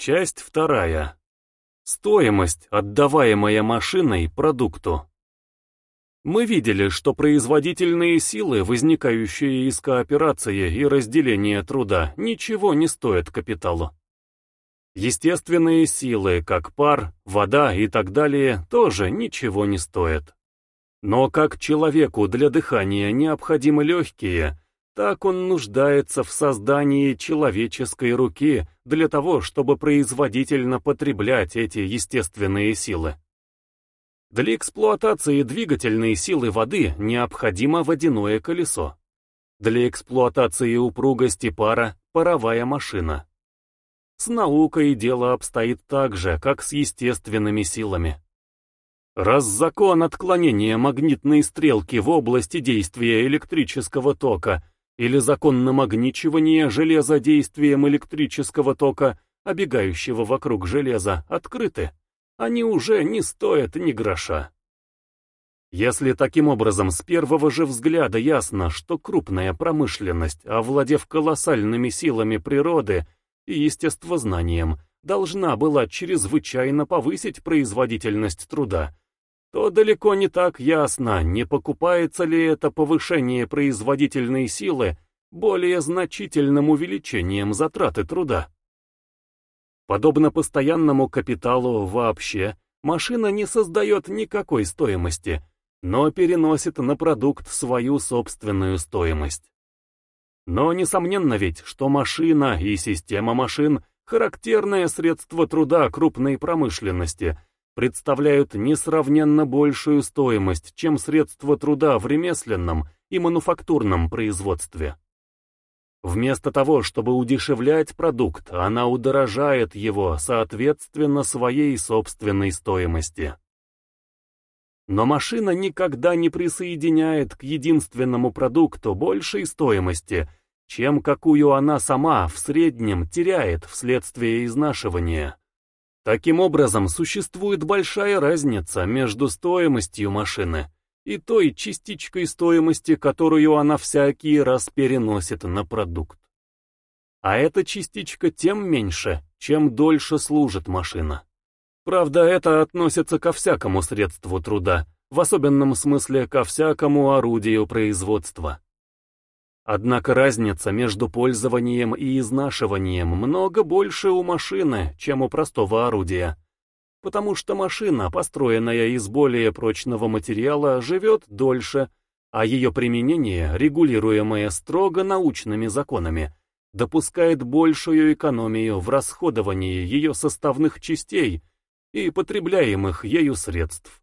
Часть вторая. Стоимость, отдаваемая машиной продукту. Мы видели, что производительные силы, возникающие из кооперации и разделения труда, ничего не стоят капиталу. Естественные силы, как пар, вода и так далее, тоже ничего не стоят. Но как человеку для дыхания необходимы легкие – так он нуждается в создании человеческой руки для того, чтобы производительно потреблять эти естественные силы. Для эксплуатации двигательной силы воды необходимо водяное колесо. Для эксплуатации упругости пара – паровая машина. С наукой дело обстоит так же, как с естественными силами. Раз закон отклонения магнитной стрелки в области действия электрического тока – или закон намагничивания железа действием электрического тока, обегающего вокруг железа, открыты, они уже не стоят ни гроша. Если таким образом с первого же взгляда ясно, что крупная промышленность, овладев колоссальными силами природы и естествознанием, должна была чрезвычайно повысить производительность труда, то далеко не так ясно, не покупается ли это повышение производительной силы более значительным увеличением затраты труда. Подобно постоянному капиталу вообще, машина не создает никакой стоимости, но переносит на продукт свою собственную стоимость. Но несомненно ведь, что машина и система машин – характерное средство труда крупной промышленности – представляют несравненно большую стоимость, чем средства труда в ремесленном и мануфактурном производстве. Вместо того, чтобы удешевлять продукт, она удорожает его соответственно своей собственной стоимости. Но машина никогда не присоединяет к единственному продукту большей стоимости, чем какую она сама в среднем теряет вследствие изнашивания. Таким образом, существует большая разница между стоимостью машины и той частичкой стоимости, которую она всякий раз переносит на продукт. А эта частичка тем меньше, чем дольше служит машина. Правда, это относится ко всякому средству труда, в особенном смысле ко всякому орудию производства. Однако разница между пользованием и изнашиванием много больше у машины, чем у простого орудия. Потому что машина, построенная из более прочного материала, живет дольше, а ее применение, регулируемое строго научными законами, допускает большую экономию в расходовании ее составных частей и потребляемых ею средств.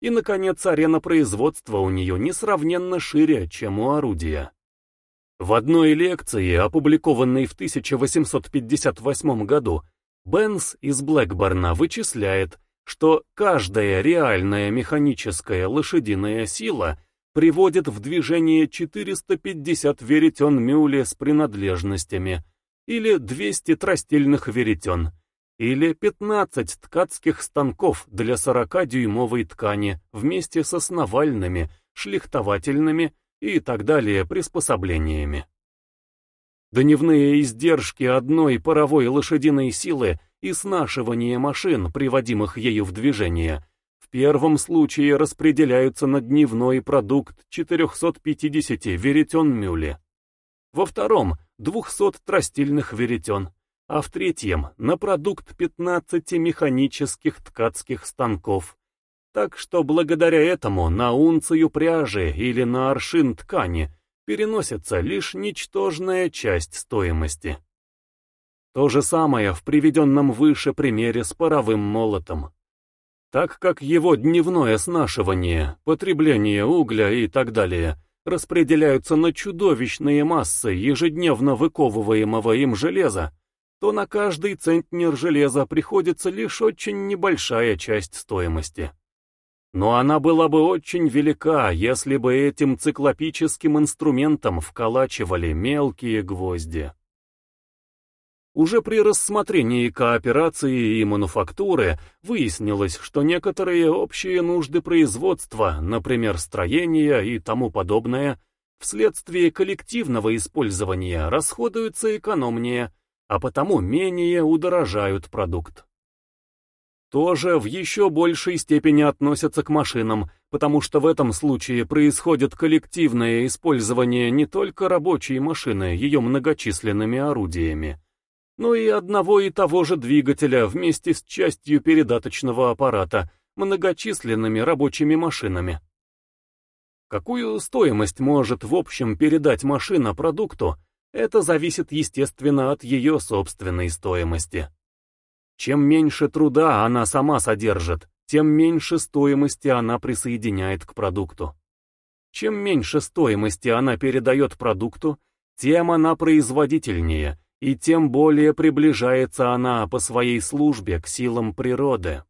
И, наконец, арена производства у нее несравненно шире, чем у орудия. В одной лекции, опубликованной в 1858 году, Бенс из Блэкборна вычисляет, что каждая реальная механическая лошадиная сила приводит в движение 450 веретен мюли с принадлежностями, или 200 тростильных веретен, или 15 ткацких станков для 40-дюймовой ткани вместе с основальными, шлихтовательными и так далее приспособлениями. Дневные издержки одной паровой лошадиной силы и снашивание машин, приводимых ею в движение, в первом случае распределяются на дневной продукт 450 веретен мюли, во втором – 200 тростильных веретен, а в третьем – на продукт 15 механических ткацких станков, так что благодаря этому на унцию пряжи или на аршин ткани переносится лишь ничтожная часть стоимости. То же самое в приведенном выше примере с паровым молотом. Так как его дневное снашивание, потребление угля и так далее распределяются на чудовищные массы ежедневно выковываемого им железа, то на каждый центнер железа приходится лишь очень небольшая часть стоимости. Но она была бы очень велика, если бы этим циклопическим инструментом вколачивали мелкие гвозди. Уже при рассмотрении кооперации и мануфактуры выяснилось, что некоторые общие нужды производства, например, строения и тому подобное, вследствие коллективного использования расходуются экономнее, а потому менее удорожают продукт. Тоже в еще большей степени относятся к машинам, потому что в этом случае происходит коллективное использование не только рабочей машины ее многочисленными орудиями, но и одного и того же двигателя вместе с частью передаточного аппарата многочисленными рабочими машинами. Какую стоимость может в общем передать машина продукту, это зависит естественно от ее собственной стоимости. Чем меньше труда она сама содержит, тем меньше стоимости она присоединяет к продукту. Чем меньше стоимости она передает продукту, тем она производительнее, и тем более приближается она по своей службе к силам природы.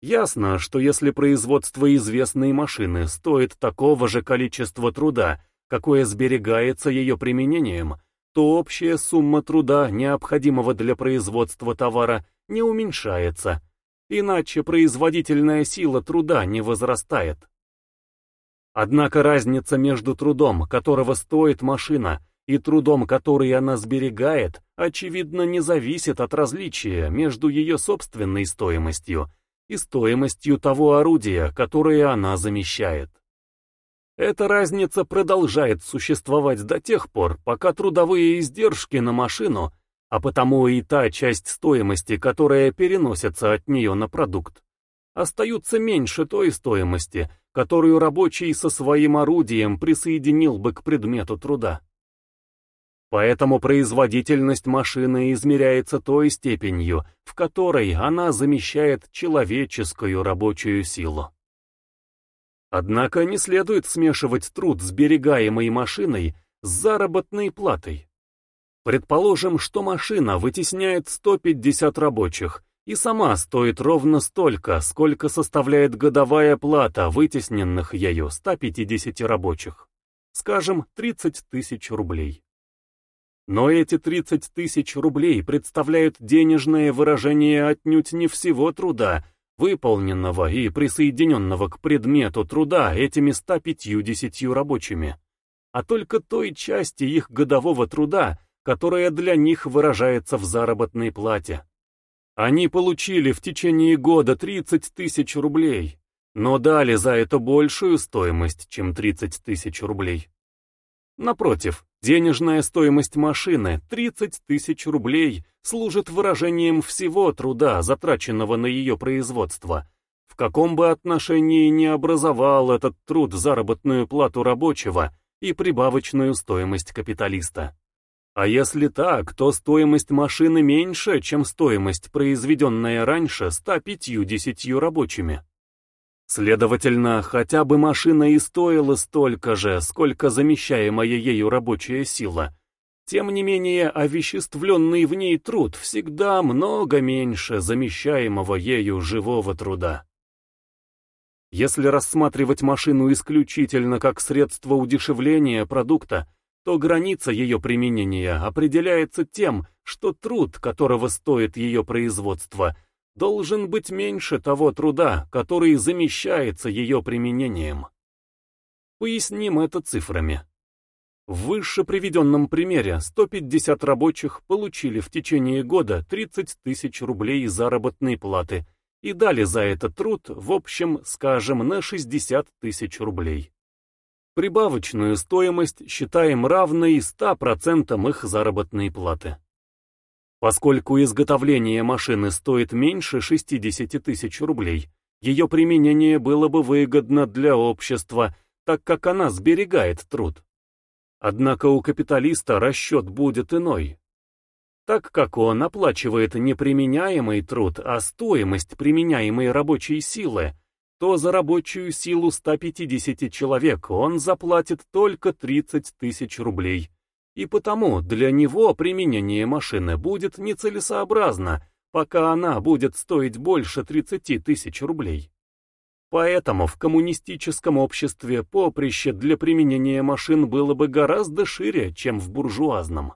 Ясно, что если производство известной машины стоит такого же количества труда, какое сберегается ее применением, то общая сумма труда, необходимого для производства товара, не уменьшается, иначе производительная сила труда не возрастает. Однако разница между трудом, которого стоит машина, и трудом, который она сберегает, очевидно не зависит от различия между ее собственной стоимостью и стоимостью того орудия, которое она замещает. Эта разница продолжает существовать до тех пор, пока трудовые издержки на машину, а потому и та часть стоимости, которая переносится от нее на продукт, остаются меньше той стоимости, которую рабочий со своим орудием присоединил бы к предмету труда. Поэтому производительность машины измеряется той степенью, в которой она замещает человеческую рабочую силу. Однако не следует смешивать труд, сберегаемый машиной, с заработной платой. Предположим, что машина вытесняет 150 рабочих и сама стоит ровно столько, сколько составляет годовая плата вытесненных ею 150 рабочих. Скажем, 30 тысяч рублей. Но эти 30 тысяч рублей представляют денежное выражение отнюдь не всего труда, выполненного и присоединенного к предмету труда этими 150 рабочими, а только той части их годового труда, которая для них выражается в заработной плате. Они получили в течение года 30 тысяч рублей, но дали за это большую стоимость, чем 30 тысяч рублей. Напротив, денежная стоимость машины, 30 тысяч рублей, служит выражением всего труда, затраченного на ее производство. В каком бы отношении не образовал этот труд заработную плату рабочего и прибавочную стоимость капиталиста. А если так, то стоимость машины меньше, чем стоимость, произведенная раньше 150 рабочими. Следовательно, хотя бы машина и стоила столько же, сколько замещаемая ею рабочая сила, тем не менее овеществленный в ней труд всегда много меньше замещаемого ею живого труда. Если рассматривать машину исключительно как средство удешевления продукта, то граница ее применения определяется тем, что труд, которого стоит ее производство – должен быть меньше того труда, который замещается ее применением. Поясним это цифрами. В выше приведенном примере 150 рабочих получили в течение года 30 тысяч рублей заработной платы и дали за этот труд, в общем, скажем, на 60 тысяч рублей. Прибавочную стоимость считаем равной 100% их заработной платы. Поскольку изготовление машины стоит меньше 60 тысяч рублей, ее применение было бы выгодно для общества, так как она сберегает труд. Однако у капиталиста расчет будет иной. Так как он оплачивает не применяемый труд, а стоимость применяемой рабочей силы, то за рабочую силу 150 человек он заплатит только 30 тысяч рублей и потому для него применение машины будет нецелесообразно, пока она будет стоить больше 30 тысяч рублей. Поэтому в коммунистическом обществе поприще для применения машин было бы гораздо шире, чем в буржуазном.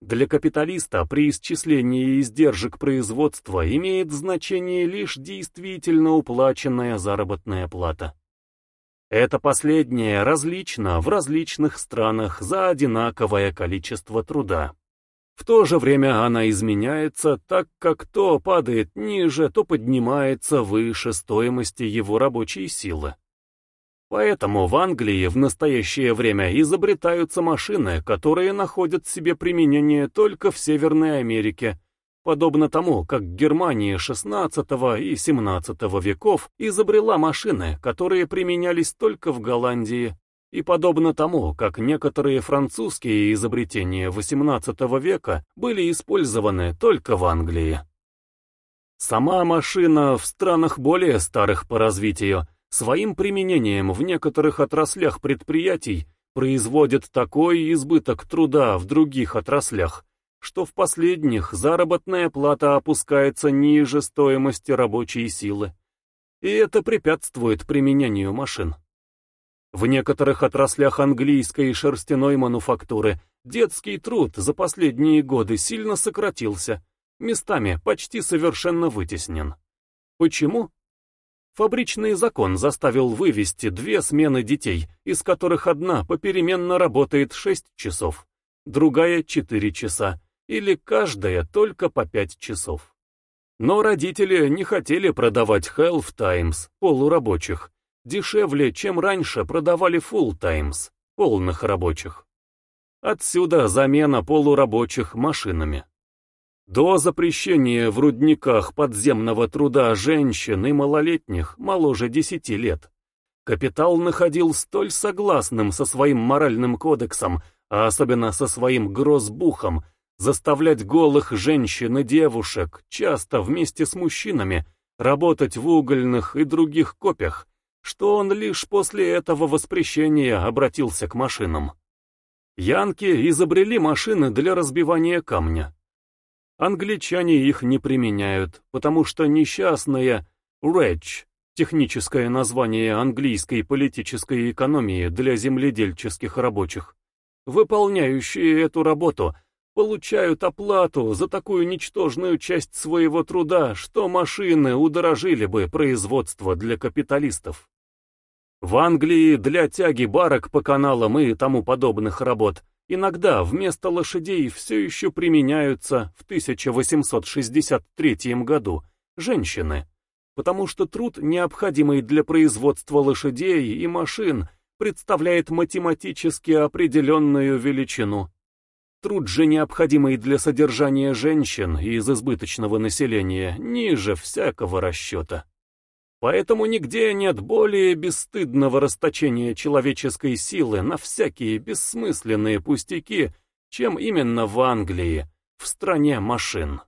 Для капиталиста при исчислении издержек производства имеет значение лишь действительно уплаченная заработная плата. Это последнее различно в различных странах за одинаковое количество труда. В то же время она изменяется, так как то падает ниже, то поднимается выше стоимости его рабочей силы. Поэтому в Англии в настоящее время изобретаются машины, которые находят себе применение только в Северной Америке, подобно тому, как Германия XVI и XVII веков изобрела машины, которые применялись только в Голландии, и подобно тому, как некоторые французские изобретения XVIII века были использованы только в Англии. Сама машина в странах более старых по развитию своим применением в некоторых отраслях предприятий производит такой избыток труда в других отраслях, что в последних заработная плата опускается ниже стоимости рабочей силы. И это препятствует применению машин. В некоторых отраслях английской шерстяной мануфактуры детский труд за последние годы сильно сократился, местами почти совершенно вытеснен. Почему? Фабричный закон заставил вывести две смены детей, из которых одна попеременно работает 6 часов, другая 4 часа, или каждая только по 5 часов. Но родители не хотели продавать Health Times полурабочих, дешевле, чем раньше продавали full times, полных рабочих. Отсюда замена полурабочих машинами. До запрещения в рудниках подземного труда женщин и малолетних моложе 10 лет, капитал находил столь согласным со своим моральным кодексом, а особенно со своим грозбухом, заставлять голых женщин и девушек, часто вместе с мужчинами, работать в угольных и других копях, что он лишь после этого воспрещения обратился к машинам. Янки изобрели машины для разбивания камня. Англичане их не применяют, потому что несчастная «рэдж» техническое название английской политической экономии для земледельческих рабочих, выполняющие эту работу, получают оплату за такую ничтожную часть своего труда, что машины удорожили бы производство для капиталистов. В Англии для тяги барок по каналам и тому подобных работ иногда вместо лошадей все еще применяются в 1863 году женщины, потому что труд, необходимый для производства лошадей и машин, представляет математически определенную величину. Труд же, необходимый для содержания женщин из избыточного населения, ниже всякого расчета. Поэтому нигде нет более бесстыдного расточения человеческой силы на всякие бессмысленные пустяки, чем именно в Англии, в стране машин.